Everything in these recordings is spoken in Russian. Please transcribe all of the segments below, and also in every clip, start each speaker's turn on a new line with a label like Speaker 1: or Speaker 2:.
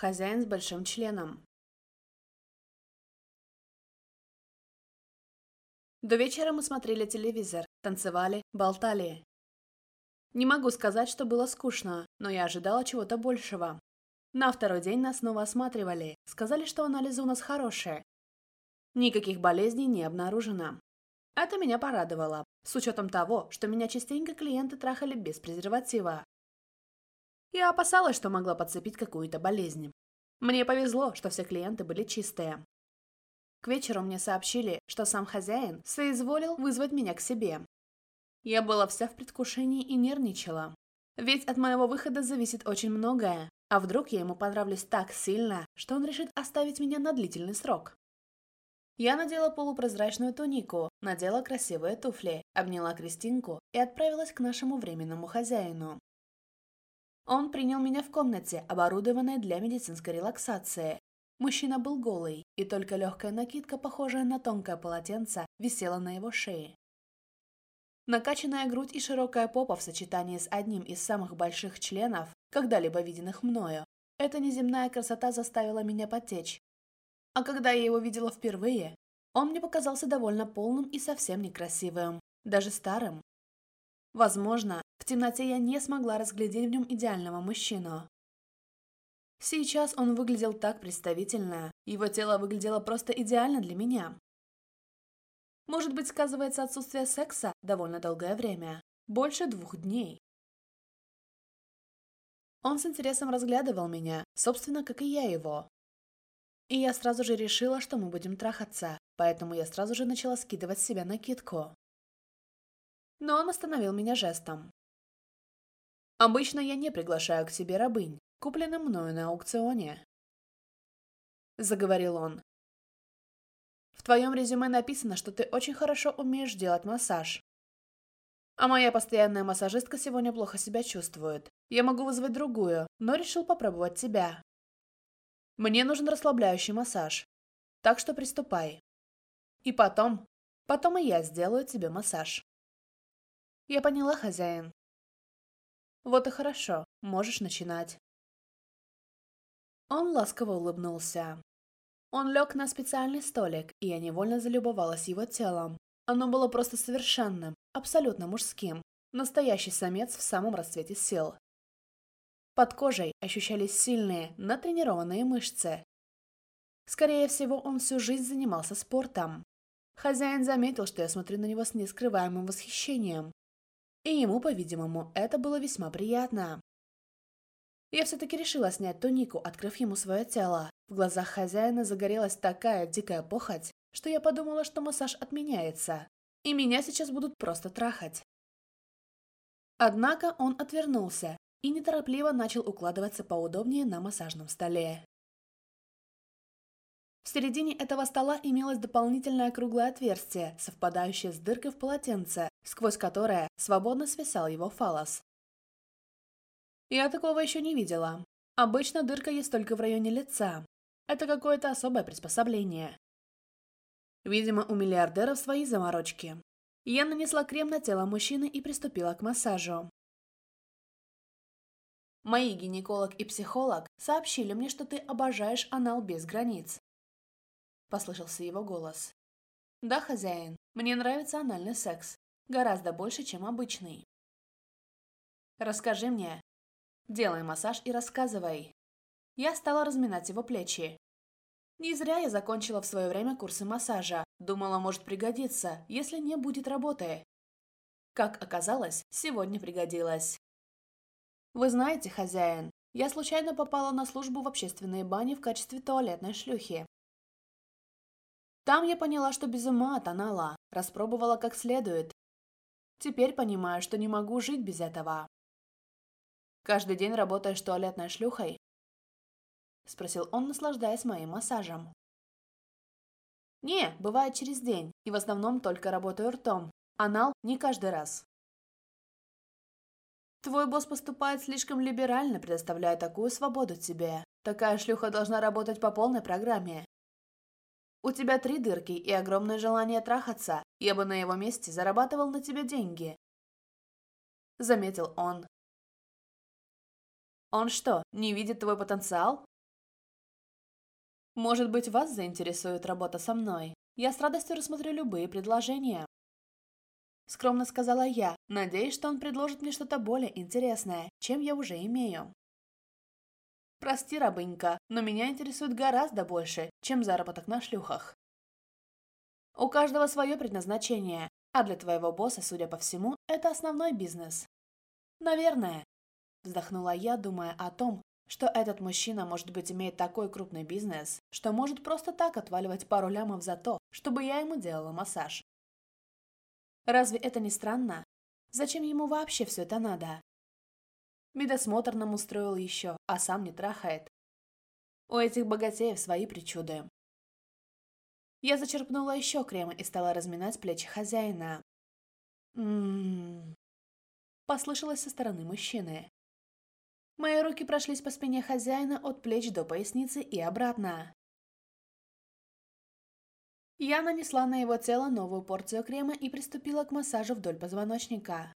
Speaker 1: хозяин с большим членом. До вечера мы смотрели телевизор, танцевали, болтали. Не могу сказать, что было скучно, но я ожидала чего-то большего. На второй день нас снова осматривали, сказали, что анализы у нас хорошие. Никаких болезней не обнаружено. Это меня порадовало, с учетом того, что меня частенько клиенты трахали без презерватива. Я опасалась, что могла подцепить какую-то болезнь. Мне повезло, что все клиенты были чистые. К вечеру мне сообщили, что сам хозяин соизволил вызвать меня к себе. Я была вся в предвкушении и нервничала. Ведь от моего выхода зависит очень многое, а вдруг я ему понравлюсь так сильно, что он решит оставить меня на длительный срок. Я надела полупрозрачную тунику, надела красивые туфли, обняла Кристинку и отправилась к нашему временному хозяину. Он принял меня в комнате, оборудованной для медицинской релаксации. Мужчина был голый, и только легкая накидка, похожая на тонкое полотенце, висела на его шее. Накачанная грудь и широкая попа в сочетании с одним из самых больших членов, когда-либо виденных мною, эта неземная красота заставила меня потечь. А когда я его видела впервые, он мне показался довольно полным и совсем некрасивым, даже старым. Возможно, в темноте я не смогла разглядеть в нем идеального мужчину. Сейчас он выглядел так представительно, его тело выглядело просто идеально для меня. Может быть, сказывается отсутствие секса довольно долгое время, больше двух дней. Он с интересом разглядывал меня, собственно, как и я его. И я сразу же решила, что мы будем трахаться, поэтому я сразу же начала скидывать с себя накидку но он остановил меня жестом. «Обычно я не приглашаю к себе рабынь, купленных мною на аукционе», — заговорил он. «В твоем резюме написано, что ты очень хорошо умеешь делать массаж. А моя постоянная массажистка сегодня плохо себя чувствует. Я могу вызвать другую, но решил попробовать тебя. Мне нужен расслабляющий массаж. Так что приступай. И потом, потом и я сделаю тебе массаж. Я поняла, хозяин. Вот и хорошо, можешь начинать. Он ласково улыбнулся. Он лег на специальный столик, и я невольно залюбовалась его телом. Оно было просто совершенным, абсолютно мужским. Настоящий самец в самом расцвете сил. Под кожей ощущались сильные, натренированные мышцы. Скорее всего, он всю жизнь занимался спортом. Хозяин заметил, что я смотрю на него с нескрываемым восхищением. И ему, по-видимому, это было весьма приятно. Я все-таки решила снять тунику, открыв ему свое тело. В глазах хозяина загорелась такая дикая похоть, что я подумала, что массаж отменяется, и меня сейчас будут просто трахать. Однако он отвернулся и неторопливо начал укладываться поудобнее на массажном столе середине этого стола имелось дополнительное круглое отверстие, совпадающее с дыркой в полотенце, сквозь которое свободно свисал его фалос. Я такого еще не видела. Обычно дырка есть только в районе лица. Это какое-то особое приспособление. Видимо, у миллиардеров свои заморочки. Я нанесла крем на тело мужчины и приступила к массажу. Мои гинеколог и психолог сообщили мне, что ты обожаешь анал без границ послышался его голос. «Да, хозяин, мне нравится анальный секс. Гораздо больше, чем обычный». «Расскажи мне». «Делай массаж и рассказывай». Я стала разминать его плечи. Не зря я закончила в свое время курсы массажа. Думала, может пригодиться, если не будет работы. Как оказалось, сегодня пригодилось. Вы знаете, хозяин, я случайно попала на службу в общественные бани в качестве туалетной шлюхи. Там я поняла, что без ума от анала, распробовала как следует. Теперь понимаю, что не могу жить без этого. Каждый день работаешь туалетной шлюхой? Спросил он, наслаждаясь моим массажем. Не, бывает через день, и в основном только работаю ртом. Анал не каждый раз. Твой босс поступает слишком либерально, предоставляя такую свободу тебе. Такая шлюха должна работать по полной программе. У тебя три дырки и огромное желание трахаться. Я бы на его месте зарабатывал на тебе деньги. Заметил он. Он что, не видит твой потенциал? Может быть, вас заинтересует работа со мной. Я с радостью рассмотрю любые предложения. Скромно сказала я, надеясь, что он предложит мне что-то более интересное, чем я уже имею. Прости, рабынька, но меня интересует гораздо больше, чем заработок на шлюхах. У каждого свое предназначение, а для твоего босса, судя по всему, это основной бизнес. Наверное. Вздохнула я, думая о том, что этот мужчина, может быть, имеет такой крупный бизнес, что может просто так отваливать пару лямов за то, чтобы я ему делала массаж. Разве это не странно? Зачем ему вообще все это надо? Медосмотр нам устроил еще, а сам не трахает. У этих богатеев свои причуды. Я зачерпнула еще крема и стала разминать плечи хозяина. М-м-м. Послышалось со стороны мужчины. Мои руки прошлись по спине хозяина от плеч до поясницы и обратно. Я нанесла на его тело новую порцию крема и приступила к массажу вдоль позвоночника.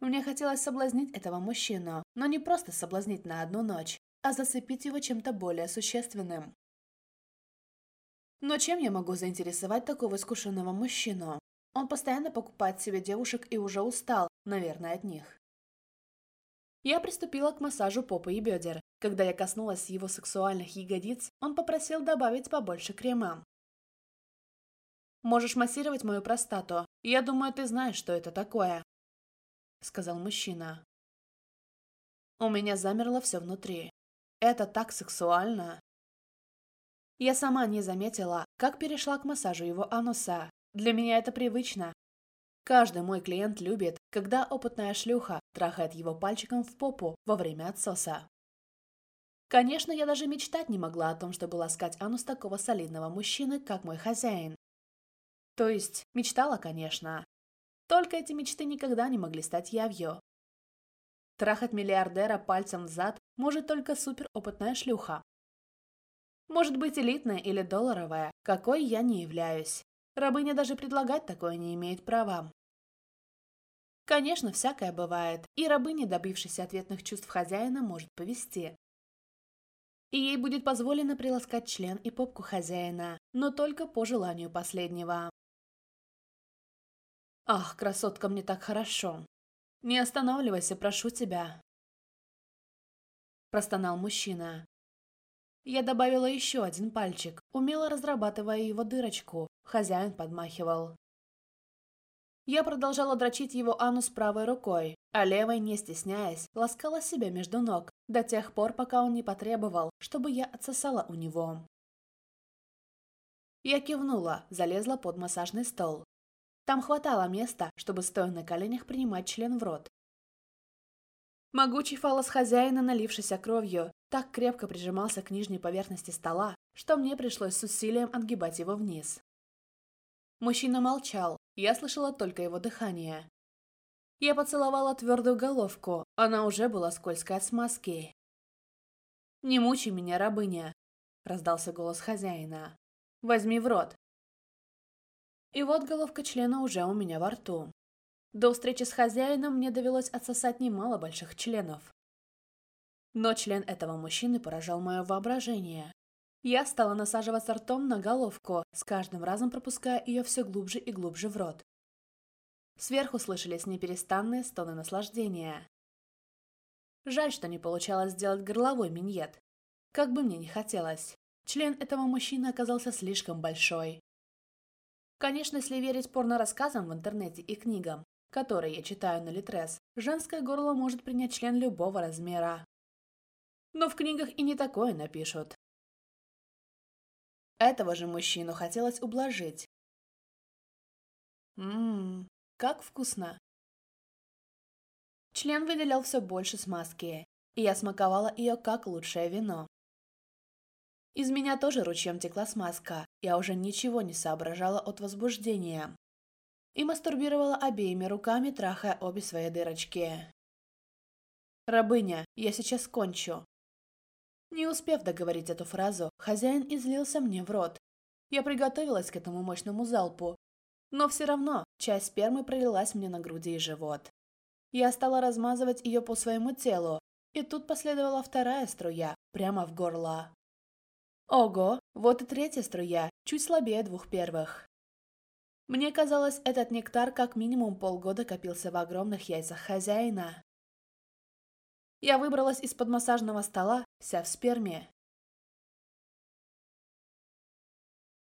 Speaker 1: Мне хотелось соблазнить этого мужчину, но не просто соблазнить на одну ночь, а зацепить его чем-то более существенным. Но чем я могу заинтересовать такого искушенного мужчину? Он постоянно покупает себе девушек и уже устал, наверное, от них. Я приступила к массажу попы и бедер. Когда я коснулась его сексуальных ягодиц, он попросил добавить побольше крема. «Можешь массировать мою простату. Я думаю, ты знаешь, что это такое сказал мужчина. У меня замерло все внутри. Это так сексуально. Я сама не заметила, как перешла к массажу его ануса. Для меня это привычно. Каждый мой клиент любит, когда опытная шлюха трахает его пальчиком в попу во время отсоса. Конечно, я даже мечтать не могла о том, чтобы ласкать анус такого солидного мужчины, как мой хозяин. То есть, мечтала, конечно, только эти мечты никогда не могли стать явью. Трахать миллиардера пальцем в зад может только суперопытная шлюха. Может быть элитная или долларовая, какой я не являюсь. Рабыня даже предлагать такое не имеет права. Конечно, всякое бывает, и рабыня добившейся ответных чувств хозяина, может повести. И ей будет позволено приласкать член и попку хозяина, но только по желанию последнего. Ах, красотка, мне так хорошо. Не останавливайся, прошу тебя. Простонал мужчина. Я добавила еще один пальчик, умело разрабатывая его дырочку. Хозяин подмахивал. Я продолжала дрочить его анус правой рукой, а левой, не стесняясь, ласкала себя между ног до тех пор, пока он не потребовал, чтобы я отсосала у него. Я кивнула, залезла под массажный стол, там хватало места, чтобы, стоя на коленях, принимать член в рот. Могучий фалос хозяина, налившийся кровью, так крепко прижимался к нижней поверхности стола, что мне пришлось с усилием отгибать его вниз. Мужчина молчал, я слышала только его дыхание. Я поцеловала твердую головку, она уже была скользкой от смазки. «Не мучи меня, рабыня!» – раздался голос хозяина. «Возьми в рот, и вот головка члена уже у меня во рту. До встречи с хозяином мне довелось отсосать немало больших членов. Но член этого мужчины поражал мое воображение. Я стала насаживаться ртом на головку, с каждым разом пропуская ее все глубже и глубже в рот. Сверху слышались неперестанные стоны наслаждения. Жаль, что не получалось сделать горловой миньет. Как бы мне ни хотелось. Член этого мужчины оказался слишком большой. Конечно, если верить порно-рассказам в интернете и книгам, которые я читаю на Литрес, женское горло может принять член любого размера. Но в книгах и не такое напишут. Этого же мужчину хотелось ублажить. Ммм, как вкусно. Член выделял все больше смазки, и я смаковала ее как лучшее вино. Из меня тоже ручьем текла смазка, я уже ничего не соображала от возбуждения. И мастурбировала обеими руками, трахая обе свои дырочки. «Рабыня, я сейчас кончу». Не успев договорить эту фразу, хозяин излился мне в рот. Я приготовилась к этому мощному залпу, но все равно часть спермы пролилась мне на груди и живот. Я стала размазывать ее по своему телу, и тут последовала вторая струя, прямо в горло. Ого, вот и третья струя, чуть слабее двух первых. Мне казалось, этот нектар как минимум полгода копился в огромных яйцах хозяина. Я выбралась из-под массажного стола, вся в сперме.